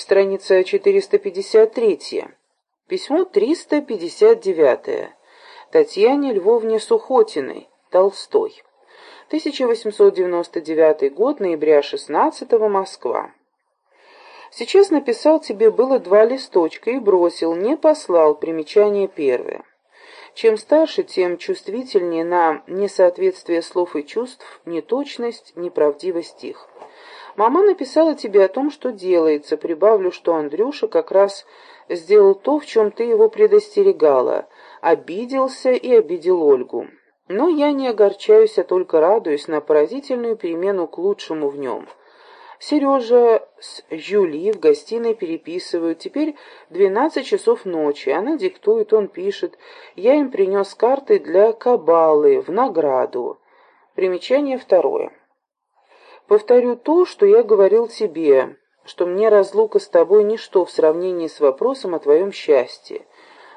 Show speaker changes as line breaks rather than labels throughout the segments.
Страница 453. Письмо 359. Татьяне Львовне Сухотиной. Толстой. 1899 год, ноября 16 Москва. Сейчас написал тебе было два листочка и бросил, не послал, примечание первое. Чем старше, тем чувствительнее на несоответствие слов и чувств, неточность, неправдивость их. Мама написала тебе о том, что делается, прибавлю, что Андрюша как раз сделал то, в чем ты его предостерегала, обиделся и обидел Ольгу. Но я не огорчаюсь, а только радуюсь на поразительную перемену к лучшему в нем. Сережа с Жюли в гостиной переписывают. Теперь двенадцать часов ночи. Она диктует, он пишет. Я им принес карты для кабалы в награду. Примечание второе. Повторю то, что я говорил тебе, что мне разлука с тобой ничто в сравнении с вопросом о твоем счастье.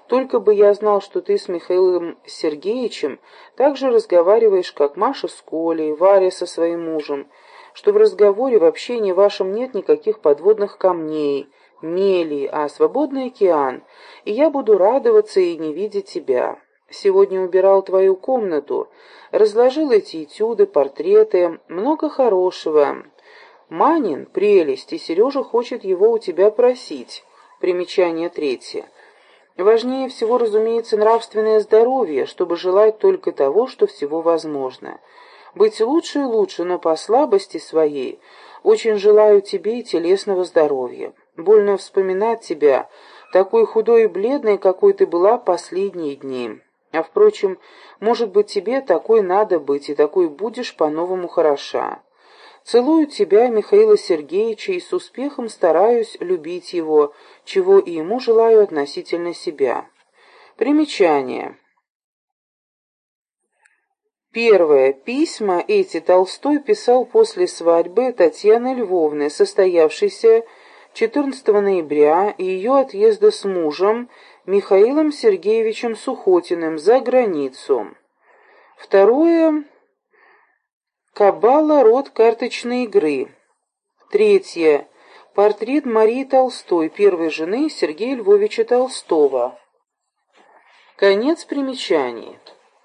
Только бы я знал, что ты с Михаилом Сергеевичем так же разговариваешь, как Маша с Колей, Варя со своим мужем, что в разговоре, в общении вашем нет никаких подводных камней, мели, а свободный океан, и я буду радоваться и не видеть тебя. Сегодня убирал твою комнату, разложил эти этюды, портреты, много хорошего. Манин — прелесть, и Сережа хочет его у тебя просить. Примечание третье. Важнее всего, разумеется, нравственное здоровье, чтобы желать только того, что всего возможно — быть лучше и лучше, но по слабости своей. Очень желаю тебе и телесного здоровья. Больно вспоминать тебя, такой худой и бледной, какой ты была последние дни. А, впрочем, может быть, тебе такой надо быть, и такой будешь по-новому хороша. Целую тебя, Михаила Сергеевича, и с успехом стараюсь любить его, чего и ему желаю относительно себя. Примечание. Первое. Письма эти Толстой писал после свадьбы Татьяны Львовны, состоявшейся 14 ноября, и ее отъезда с мужем Михаилом Сергеевичем Сухотиным за границу. Второе. Кабала род карточной игры. Третье. Портрет Марии Толстой, первой жены Сергея Львовича Толстого. Конец примечаний.